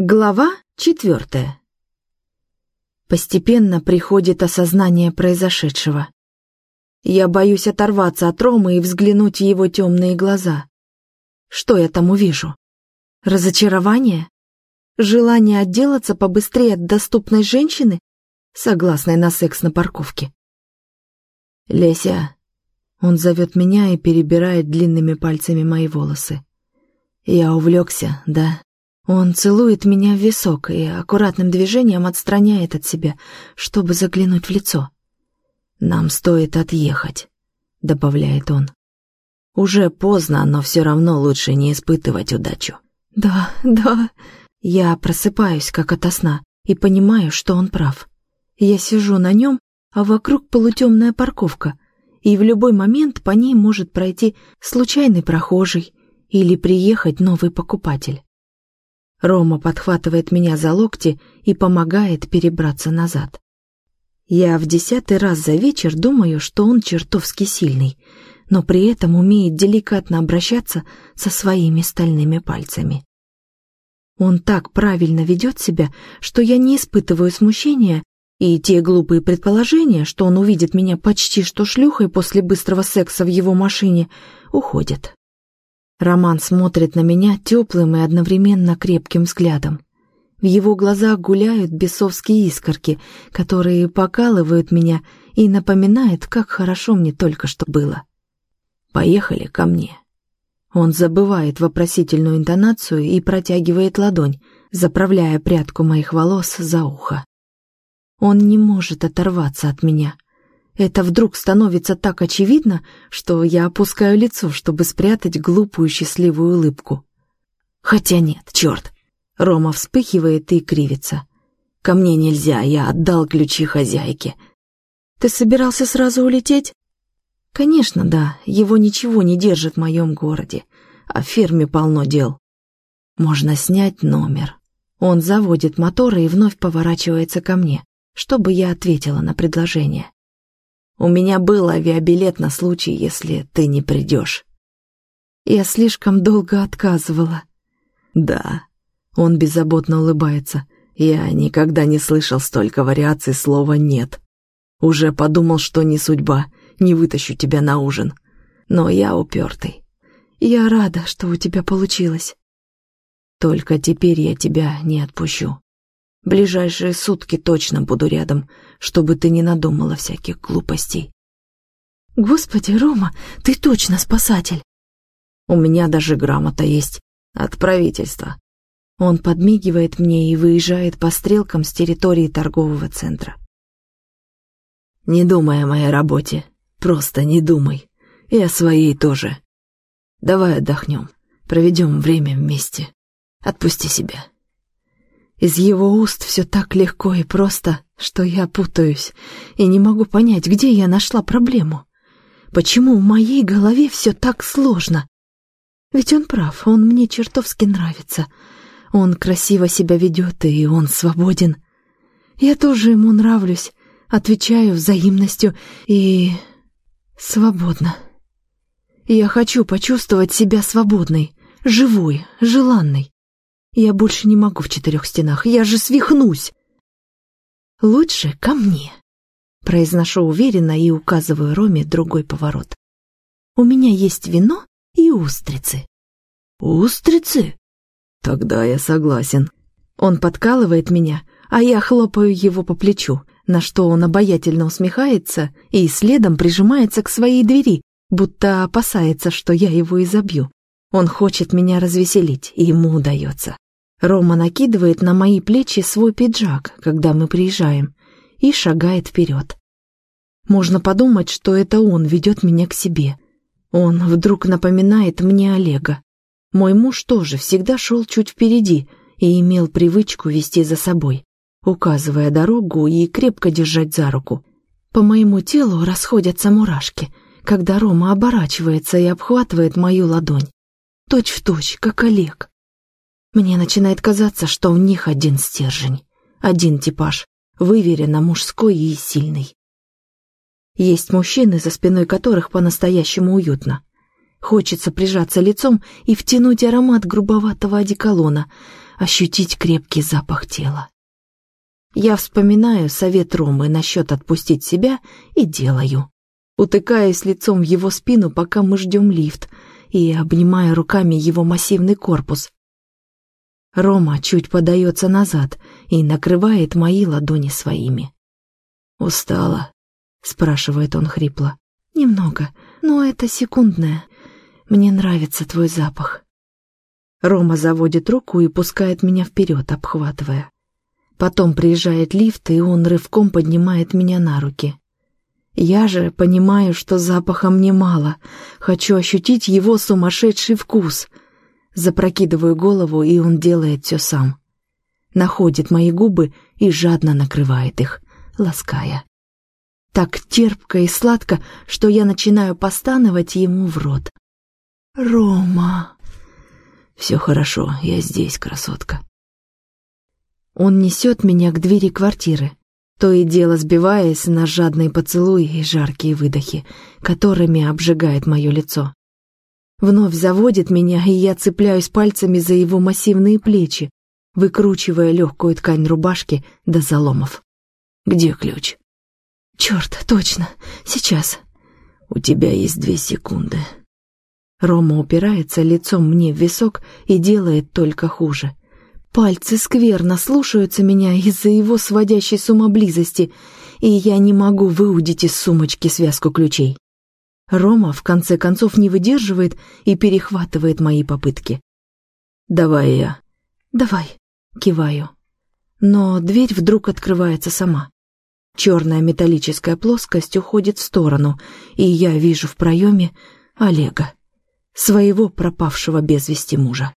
Глава четвертая. Постепенно приходит осознание произошедшего. Я боюсь оторваться от Ромы и взглянуть в его темные глаза. Что я там увижу? Разочарование? Желание отделаться побыстрее от доступной женщины, согласной на секс на парковке? Леся. Он зовет меня и перебирает длинными пальцами мои волосы. Я увлекся, да? Он целует меня в висок и аккуратным движением отстраняет от себя, чтобы заглянуть в лицо. «Нам стоит отъехать», — добавляет он. «Уже поздно, но все равно лучше не испытывать удачу». «Да, да». Я просыпаюсь, как ото сна, и понимаю, что он прав. Я сижу на нем, а вокруг полутемная парковка, и в любой момент по ней может пройти случайный прохожий или приехать новый покупатель. Рома подхватывает меня за локти и помогает перебраться назад. Я в десятый раз за вечер думаю, что он чертовски сильный, но при этом умеет деликатно обращаться со своими стальными пальцами. Он так правильно ведет себя, что я не испытываю смущения, и те глупые предположения, что он увидит меня почти что шлюхой после быстрого секса в его машине, уходят. Роман смотрит на меня теплым и одновременно крепким взглядом. В его глазах гуляют бесовские искорки, которые покалывают меня и напоминают, как хорошо мне только что было. «Поехали ко мне». Он забывает вопросительную интонацию и протягивает ладонь, заправляя прядку моих волос за ухо. Он не может оторваться от меня — это вдруг становится так очевидно, что я опускаю лицо, чтобы спрятать глупую счастливую улыбку. Хотя нет, черт. Рома вспыхивает и кривится. Ко мне нельзя, я отдал ключи хозяйке. Ты собирался сразу улететь? Конечно, да, его ничего не держит в моем городе, а в ферме полно дел. Можно снять номер. Он заводит мотор и вновь поворачивается ко мне, чтобы я ответила на предложение. У меня был авиабилет на случай, если ты не придешь. Я слишком долго отказывала. Да, он беззаботно улыбается. Я никогда не слышал столько вариаций слова «нет». Уже подумал, что не судьба, не вытащу тебя на ужин. Но я упертый. Я рада, что у тебя получилось. Только теперь я тебя не отпущу. Ближайшие сутки точно буду рядом, чтобы ты не надумала всяких глупостей. Господи, Рома, ты точно спасатель. У меня даже грамота есть от правительства. Он подмигивает мне и выезжает по стрелкам с территории торгового центра. Не думай о моей работе, просто не думай. И о своей тоже. Давай отдохнем, проведем время вместе. Отпусти себя. Из его уст все так легко и просто, что я путаюсь и не могу понять, где я нашла проблему. Почему в моей голове все так сложно? Ведь он прав, он мне чертовски нравится. Он красиво себя ведет, и он свободен. Я тоже ему нравлюсь, отвечаю взаимностью и... свободно. Я хочу почувствовать себя свободной, живой, желанной. Я больше не могу в четырех стенах, я же свихнусь. Лучше ко мне. Произношу уверенно и указываю Роме другой поворот. У меня есть вино и устрицы. Устрицы? Тогда я согласен. Он подкалывает меня, а я хлопаю его по плечу, на что он обаятельно усмехается и следом прижимается к своей двери, будто опасается, что я его изобью. Он хочет меня развеселить, и ему удается. Рома накидывает на мои плечи свой пиджак, когда мы приезжаем, и шагает вперед. Можно подумать, что это он ведет меня к себе. Он вдруг напоминает мне Олега. Мой муж тоже всегда шел чуть впереди и имел привычку вести за собой, указывая дорогу и крепко держать за руку. По моему телу расходятся мурашки, когда Рома оборачивается и обхватывает мою ладонь. Точь в точь, как Олег. Мне начинает казаться, что у них один стержень, один типаж, выверенно мужской и сильный. Есть мужчины, за спиной которых по-настоящему уютно. Хочется прижаться лицом и втянуть аромат грубоватого одеколона, ощутить крепкий запах тела. Я вспоминаю совет Ромы насчет отпустить себя и делаю. Утыкаюсь лицом в его спину, пока мы ждем лифт, и обнимаю руками его массивный корпус. Рома чуть подается назад и накрывает мои ладони своими. «Устала?» — спрашивает он хрипло. «Немного, но это секундное. Мне нравится твой запах». Рома заводит руку и пускает меня вперед, обхватывая. Потом приезжает лифт, и он рывком поднимает меня на руки. Я же понимаю, что запаха мне мало, хочу ощутить его сумасшедший вкус. Запрокидываю голову, и он делает все сам. Находит мои губы и жадно накрывает их, лаская. Так терпко и сладко, что я начинаю постановать ему в рот. «Рома!» «Все хорошо, я здесь, красотка». Он несет меня к двери квартиры, то и дело сбиваясь на жадные поцелуи и жаркие выдохи, которыми обжигает мое лицо. Вновь заводит меня, и я цепляюсь пальцами за его массивные плечи, выкручивая легкую ткань рубашки до заломов. «Где ключ?» «Черт, точно, сейчас». «У тебя есть две секунды», Рома упирается лицом мне в висок и делает только хуже. Пальцы скверно слушаются меня из-за его сводящей с ума близости, и я не могу выудить из сумочки связку ключей. Рома, в конце концов, не выдерживает и перехватывает мои попытки. «Давай я». «Давай», — киваю. Но дверь вдруг открывается сама. Черная металлическая плоскость уходит в сторону, и я вижу в проеме Олега своего пропавшего без вести мужа.